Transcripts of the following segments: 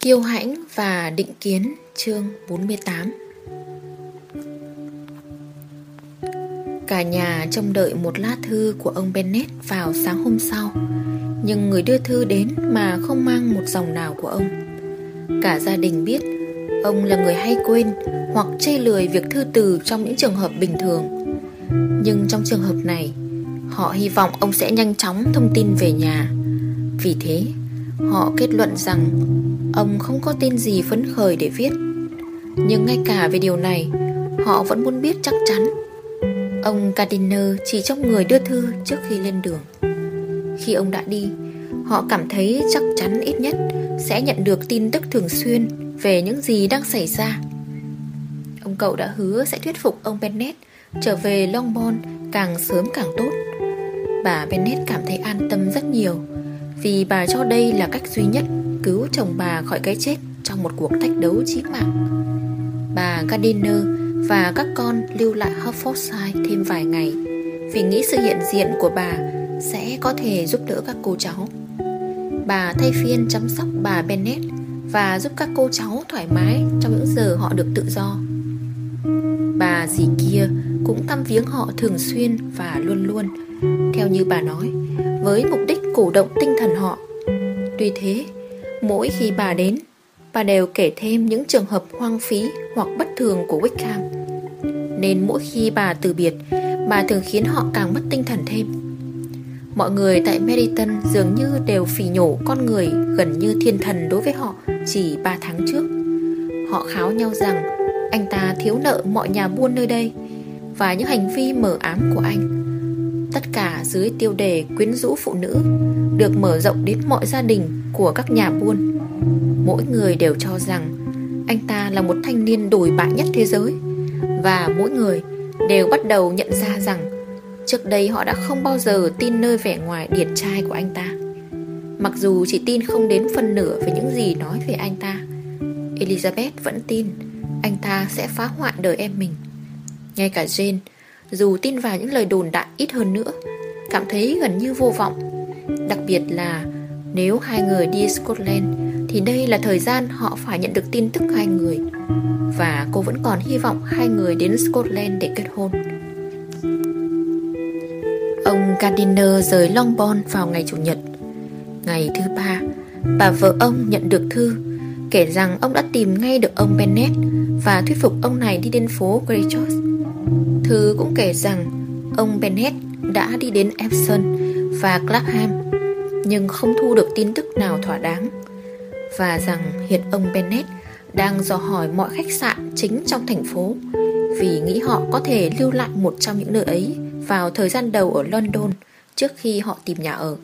Kiêu hãnh và định kiến, chương 48 Cả nhà trông đợi một lá thư của ông Bennett vào sáng hôm sau, Nhưng người đưa thư đến mà không mang một dòng nào của ông. Cả gia đình biết Ông là người hay quên hoặc chê lười việc thư từ trong những trường hợp bình thường. Nhưng trong trường hợp này, Họ hy vọng ông sẽ nhanh chóng thông tin về nhà. Vì thế, Họ kết luận rằng Ông không có tin gì phấn khởi để viết. Nhưng ngay cả về điều này, Họ vẫn muốn biết chắc chắn. Ông Gardiner chỉ trong người đưa thư trước khi lên đường. Khi ông đã đi, Họ cảm thấy chắc chắn ít nhất Sẽ nhận được tin tức thường xuyên Về những gì đang xảy ra. Ông cậu đã hứa sẽ thuyết phục ông Bennett Trở về Longbourn càng sớm càng tốt. Bà Bennett cảm thấy an tâm rất nhiều Vì bà cho đây là cách duy nhất. Cứu chồng bà khỏi cái chết Trong một cuộc thách đấu chí mạng Bà Gardiner và các con lưu lại Hertfordshire thêm vài ngày vì nghĩ sự hiện diện của bà sẽ có thể giúp đỡ các cô cháu. Bà thay phiên chăm sóc bà Bennett và giúp các cô cháu thoải mái trong những giờ họ được tự do. Bà dì kia cũng thăm viếng họ thường xuyên và luôn luôn, theo như bà nói, với mục đích cổ động tinh thần họ. Tuy thế, mỗi khi bà đến, bà đều kể thêm những trường hợp hoang phí hoặc bất thường của Wickham. Nên mỗi khi bà từ biệt, bà thường khiến họ càng mất tinh thần thêm. Mọi người tại Meriton dường như đều phỉ nhổ con người gần như thiên thần đối với họ chỉ 3 tháng trước. Họ kháo nhau rằng anh ta thiếu nợ mọi nhà buôn nơi đây và những hành vi mờ ám của anh. Tất cả dưới tiêu đề quyến rũ phụ nữ, được mở rộng đến mọi gia đình của các nhà buôn. Mỗi người đều cho rằng anh ta là một thanh niên đồi bại nhất thế giới, và mỗi người đều bắt đầu nhận ra rằng Trước đây họ đã không bao giờ tin nơi vẻ ngoài điển trai của anh ta Mặc dù chỉ tin không đến phần nửa về những gì nói về anh ta, Elizabeth vẫn tin anh ta sẽ phá hoại đời em mình Ngay cả Jane dù tin vào những lời đồn đại ít hơn nữa, Cảm thấy gần như vô vọng. Đặc biệt là Nếu hai người đi Scotland Thì đây là thời gian họ phải nhận được tin tức hai người, Và cô vẫn còn hy vọng hai người đến Scotland để kết hôn. Ông Gardiner rời Longbourn vào ngày Chủ nhật. Ngày thứ ba, Bà vợ ông nhận được thư Kể rằng ông đã tìm ngay được ông Bennett Và thuyết phục ông này đi đến phố Greychurch. Thư cũng kể rằng Ông Bennett đã đi đến Epsom và Clapham Nhưng không thu được tin tức nào thỏa đáng Và rằng hiện ông Bennett đang dò hỏi mọi khách sạn chính trong thành phố Vì nghĩ họ có thể lưu lại một trong những nơi ấy vào thời gian đầu ở London trước khi họ tìm nhà ở.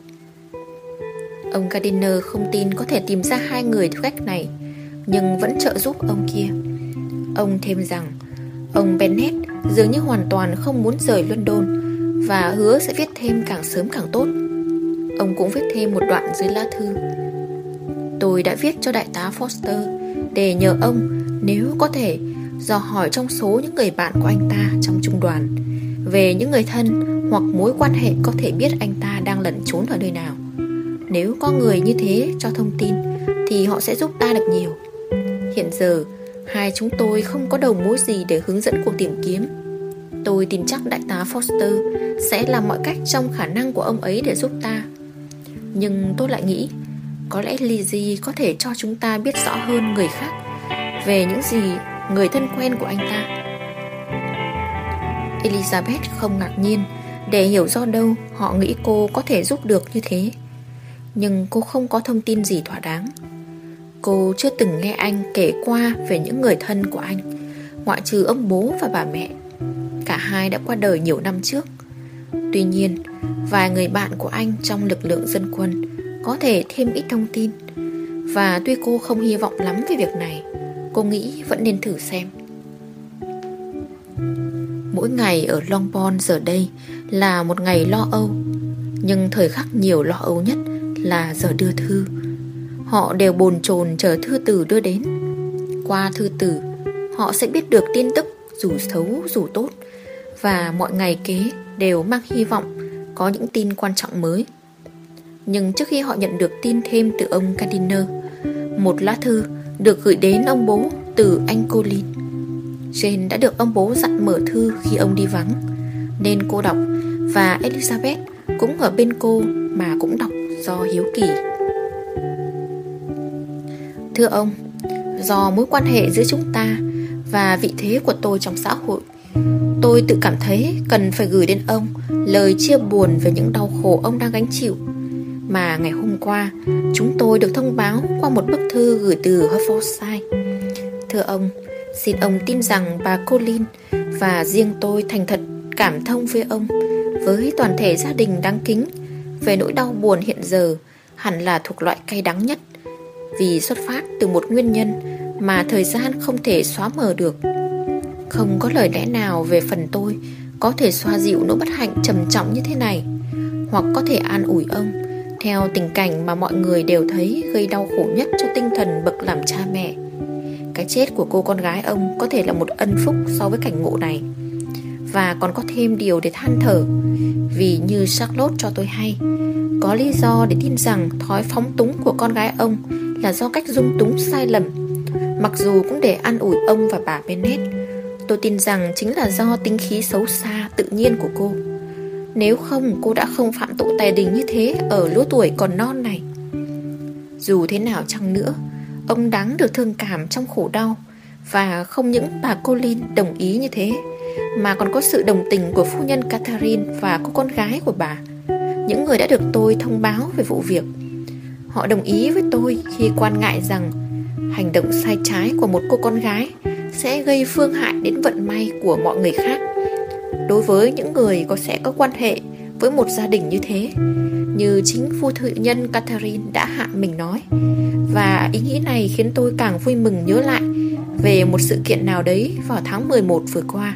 Ông Gardiner không tin có thể tìm ra hai người theo cách này, nhưng vẫn trợ giúp ông kia. Ông thêm rằng, ông Bennett dường như hoàn toàn không muốn rời London và hứa sẽ viết thêm càng sớm càng tốt. Ông cũng viết thêm một đoạn dưới lá thư. Tôi đã viết cho đại tá Foster để nhờ ông nếu có thể dò hỏi trong số những người bạn của anh ta trong trung đoàn về những người thân hoặc mối quan hệ có thể biết anh ta đang lẩn trốn ở nơi nào. Nếu có người như thế cho thông tin thì họ sẽ giúp ta được nhiều. Hiện giờ, hai chúng tôi không có đầu mối gì để hướng dẫn cuộc tìm kiếm. Tôi tin chắc đại tá Foster sẽ làm mọi cách trong khả năng của ông ấy để giúp ta. Nhưng tôi lại nghĩ, có lẽ Lizzie có thể cho chúng ta biết rõ hơn người khác về những gì người thân quen của anh ta Elizabeth không ngạc nhiên để hiểu do đâu họ nghĩ cô có thể giúp được như thế. Nhưng cô không có thông tin gì thỏa đáng. Cô chưa từng nghe anh kể qua về những người thân của anh, ngoại trừ ông bố và bà mẹ. Cả hai đã qua đời nhiều năm trước. Tuy nhiên, vài người bạn của anh trong lực lượng dân quân có thể thêm ít thông tin. Và tuy cô không hy vọng lắm về việc này, cô nghĩ vẫn nên thử xem. Mỗi ngày ở Longbourn giờ đây là một ngày lo âu Nhưng thời khắc nhiều lo âu nhất là giờ đưa thư Họ đều bồn chồn chờ thư từ đưa đến Qua thư từ Họ sẽ biết được tin tức dù xấu dù tốt Và mọi ngày kế đều mang hy vọng Có những tin quan trọng mới Nhưng trước khi họ nhận được tin thêm từ ông Gardiner Một lá thư được gửi đến ông bố từ anh Colin. Jane đã được ông bố dặn mở thư khi ông đi vắng, nên cô đọc và Elizabeth cũng ở bên cô mà cũng đọc do hiếu kỳ. Thưa ông, do mối quan hệ giữa chúng ta và vị thế của tôi trong xã hội, tôi tự cảm thấy cần phải gửi đến ông lời chia buồn về những đau khổ ông đang gánh chịu mà ngày hôm qua chúng tôi được thông báo qua một bức thư gửi từ Hertfordshire. Thưa ông, xin ông tin rằng bà Colin và riêng tôi thành thật cảm thông với ông với toàn thể gia đình đáng kính về nỗi đau buồn hiện giờ hẳn là thuộc loại cay đắng nhất vì xuất phát từ một nguyên nhân mà thời gian không thể xóa mờ được. Không có lời lẽ nào về phần tôi có thể xoa dịu nỗi bất hạnh trầm trọng như thế này, hoặc có thể an ủi ông theo tình cảnh mà mọi người đều thấy gây đau khổ nhất cho tinh thần bậc làm cha mẹ. Cái chết của cô con gái ông có thể là một ân phúc so với cảnh ngộ này. Và còn có thêm điều để than thở, Vì như Charlotte cho tôi hay, Có lý do để tin rằng thói phóng túng của con gái ông là do cách dung túng sai lầm. Mặc dù cũng để an ủi ông và bà Bennett Tôi tin rằng chính là do tính khí xấu xa tự nhiên của cô. Nếu không, cô đã không phạm tội tài đình như thế Ở lứa tuổi còn non này. Dù thế nào chăng nữa, Ông đáng được thương cảm trong khổ đau Và không những bà Colin đồng ý như thế, Mà còn có sự đồng tình của phu nhân Catherine Và cô con gái của bà. Những người đã được tôi thông báo về vụ việc. Họ đồng ý với tôi khi quan ngại rằng Hành động sai trái của một cô con gái sẽ gây phương hại đến vận may của mọi người khác. Đối với những người có sẽ có quan hệ với một gia đình như thế, như chính phu thự nhân Catherine đã hạ mình nói. Và ý nghĩ này khiến tôi càng vui mừng nhớ lại về một sự kiện nào đấy vào tháng 11 vừa qua.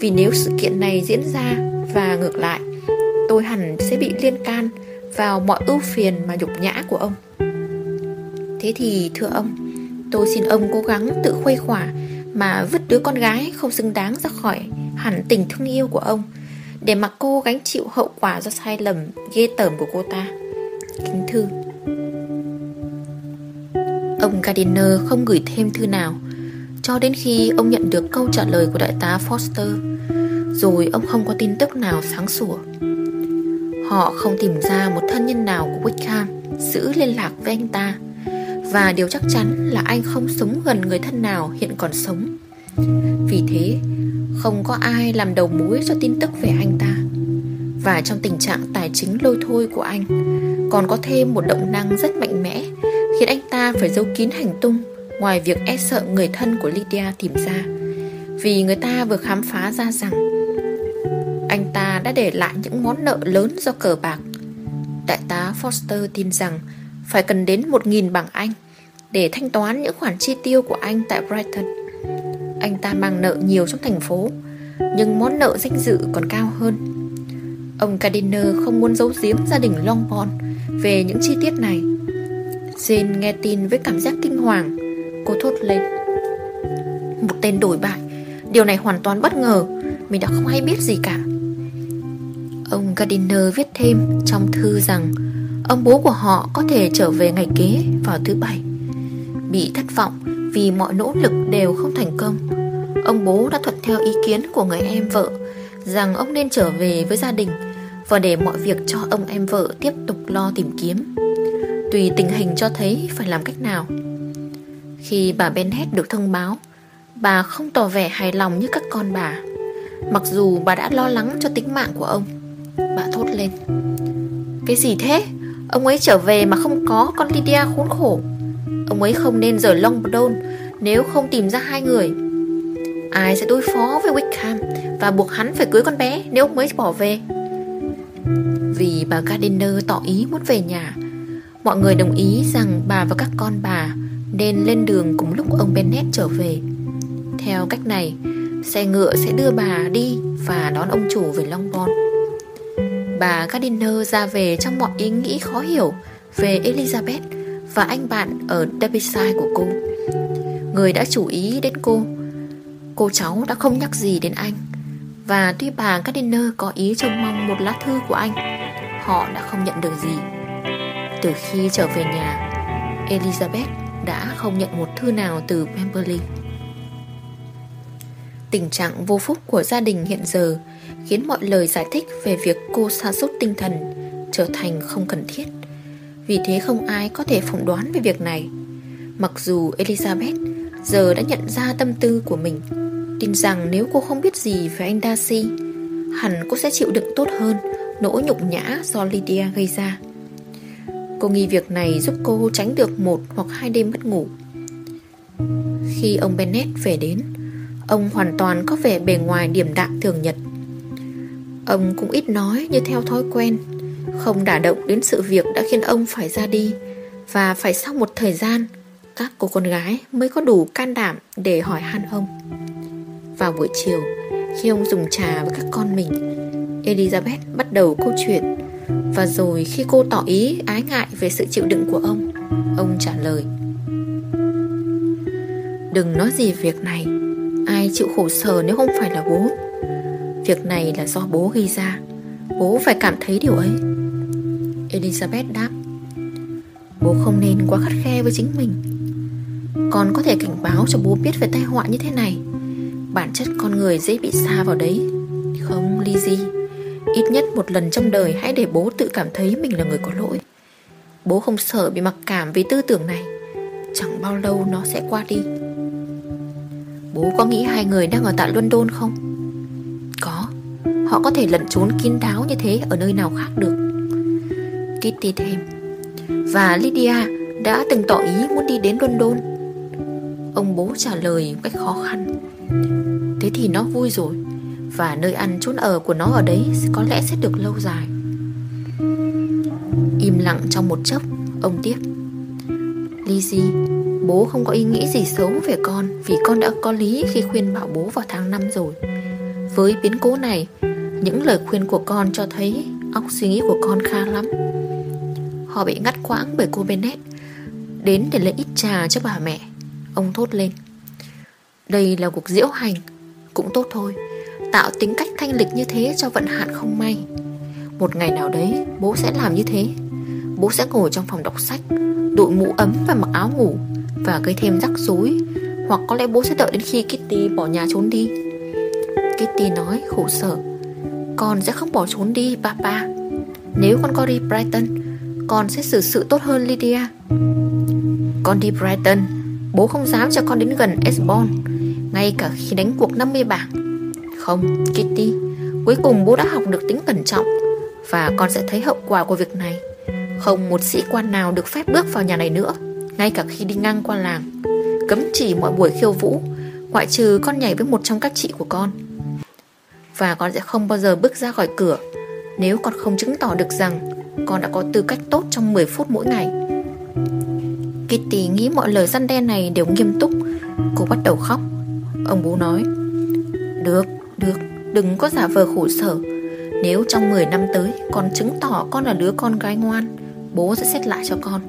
Vì nếu sự kiện này diễn ra và ngược lại, tôi hẳn sẽ bị liên can vào mọi ưu phiền mà nhục nhã của ông thế thì, thưa ông, tôi xin ông cố gắng tự khuây khỏa mà vứt đứa con gái không xứng đáng ra khỏi hẳn tình thương yêu của ông, để mặc cô gánh chịu hậu quả do sai lầm ghê tởm của cô ta. Kính thư Ông Gardiner không gửi thêm thư nào, cho đến khi ông nhận được câu trả lời của đại tá Foster rồi ông không có tin tức nào sáng sủa. Họ không tìm ra một thân nhân nào của Wickham giữ liên lạc với anh ta. Và điều chắc chắn là anh không sống gần người thân nào hiện còn sống. Vì thế, Không có ai làm đầu mối cho tin tức về anh ta. Và trong tình trạng tài chính lôi thôi của anh, Còn có thêm một động năng rất mạnh mẽ, Khiến anh ta phải giấu kín hành tung Ngoài việc e sợ người thân của Lydia tìm ra. Vì người ta vừa khám phá ra rằng anh ta đã để lại những món nợ lớn do cờ bạc Đại tá Foster tin rằng phải cần đến 1.000 bảng Anh để thanh toán những khoản chi tiêu của anh tại Brighton. Anh ta mang nợ nhiều trong thành phố, nhưng món nợ danh dự còn cao hơn. Ông Gardiner không muốn giấu giếm gia đình Longbourn về những chi tiết này. Jane nghe tin với cảm giác kinh hoàng, cô thốt lên. Một tên đổi bại, điều này hoàn toàn bất ngờ, mình đã không hay biết gì cả. Ông Gardiner viết thêm trong thư rằng Ông bố của họ có thể trở về ngày kế vào thứ bảy. Bị thất vọng vì mọi nỗ lực đều không thành công, Ông bố đã thuận theo ý kiến của người em vợ Rằng ông nên trở về với gia đình Và để mọi việc cho ông em vợ tiếp tục lo tìm kiếm. Tùy tình hình cho thấy phải làm cách nào. Khi bà Bennett được thông báo, Bà không tỏ vẻ hài lòng như các con bà. Mặc dù bà đã lo lắng cho tính mạng của ông Bà thốt lên. Cái gì thế? Ông ấy trở về mà không có con Lydia khốn khổ. Ông ấy không nên rời Longbourn Nếu không tìm ra hai người. Ai sẽ đối phó với Wickham Và buộc hắn phải cưới con bé Nếu ông ấy bỏ về? Vì bà Gardiner tỏ ý muốn về nhà, Mọi người đồng ý rằng bà và các con bà Nên lên đường cùng lúc ông Bennett trở về. Theo cách này, Xe ngựa sẽ đưa bà đi Và đón ông chủ về Longbourn. Bà Gardiner ra về trong mọi ý nghĩ khó hiểu về Elizabeth và anh bạn ở Derbyshire của cô. Người đã chú ý đến cô. Cô cháu đã không nhắc gì đến anh. Và tuy bà Gardiner có ý trông mong một lá thư của anh, họ đã không nhận được gì. Từ khi trở về nhà, Elizabeth đã không nhận một thư nào từ Pemberley. Tình trạng vô phúc của gia đình hiện giờ khiến mọi lời giải thích về việc cô sa sút tinh thần trở thành không cần thiết. Vì thế không ai có thể phỏng đoán về việc này. Mặc dù Elizabeth giờ đã nhận ra tâm tư của mình, tin rằng nếu cô không biết gì về anh Darcy, hẳn cô sẽ chịu đựng tốt hơn nỗi nhục nhã do Lydia gây ra. Cô nghi việc này giúp cô tránh được một hoặc hai đêm mất ngủ. Khi ông Bennet về đến, ông hoàn toàn có vẻ bề ngoài điểm đạm thường nhật. Ông cũng ít nói như theo thói quen, không đả động đến sự việc đã khiến ông phải ra đi và phải sau một thời gian các cô con gái mới có đủ can đảm để hỏi han ông. Vào buổi chiều, khi ông dùng trà với các con mình, Elizabeth bắt đầu câu chuyện và rồi khi cô tỏ ý ái ngại về sự chịu đựng của ông Ông trả lời Đừng nói gì việc này Ai chịu khổ sở nếu không phải là bố? Việc này là do bố gây ra. Bố phải cảm thấy điều ấy. Elizabeth đáp, Bố không nên quá khắt khe với chính mình. Con có thể cảnh báo cho bố biết về tai họa như thế này. Bản chất con người dễ bị xa vào đấy. Không Lizzie Ít nhất một lần trong đời hãy để bố tự cảm thấy mình là người có lỗi. Bố không sợ bị mặc cảm vì tư tưởng này. Chẳng bao lâu nó sẽ qua đi. Bố có nghĩ hai người đang ở tại London không? Có. Họ có thể lẩn trốn kín đáo như thế ở nơi nào khác được. Kitty thêm. Và Lydia đã từng tỏ ý muốn đi đến London. Ông bố trả lời một cách khó khăn. Thế thì nó vui rồi, và nơi ăn chốn ở của nó ở đấy Có lẽ sẽ được lâu dài. Im lặng trong một chốc, Ông tiếp Lizzie Bố không có ý nghĩ gì xấu về con, Vì con đã có lý khi khuyên bảo bố vào tháng 5 rồi. Với biến cố này, Những lời khuyên của con cho thấy Óc suy nghĩ của con khá lắm. Họ bị ngắt quãng bởi cô Bennett, Đến để lấy ít trà cho bà mẹ. Ông thốt lên, Đây là cuộc diễu hành, Cũng tốt thôi. Tạo tính cách thanh lịch như thế cho vận hạn không may. Một ngày nào đấy, Bố sẽ làm như thế. Bố sẽ ngồi trong phòng đọc sách, Đội mũ ấm và mặc áo ngủ. Và gây thêm rắc rối. Hoặc có lẽ bố sẽ đợi đến khi Kitty bỏ nhà trốn đi. Kitty nói khổ sở. Con sẽ không bỏ trốn đi papa. Nếu con có đi Brighton Con sẽ xử sự tốt hơn Lydia. Con đi Brighton Bố không dám cho con đến gần Esbon Ngay cả khi đánh cuộc 50 bảng. Không, Kitty Cuối cùng bố đã học được tính cẩn trọng Và con sẽ thấy hậu quả của việc này. Không một sĩ quan nào được phép bước vào nhà này nữa. Ngay cả khi đi ngang qua làng Cấm chỉ mọi buổi khiêu vũ Ngoại trừ con nhảy với một trong các chị của con. Và con sẽ không bao giờ bước ra khỏi cửa Nếu con không chứng tỏ được rằng Con đã có tư cách tốt trong 10 phút mỗi ngày. Kitty nghĩ mọi lời răn đe này đều nghiêm túc. Cô bắt đầu khóc. Ông bố nói Được được, đừng có giả vờ khổ sở. Nếu trong 10 năm tới Con chứng tỏ con là đứa con gái ngoan Bố sẽ xét lại cho con.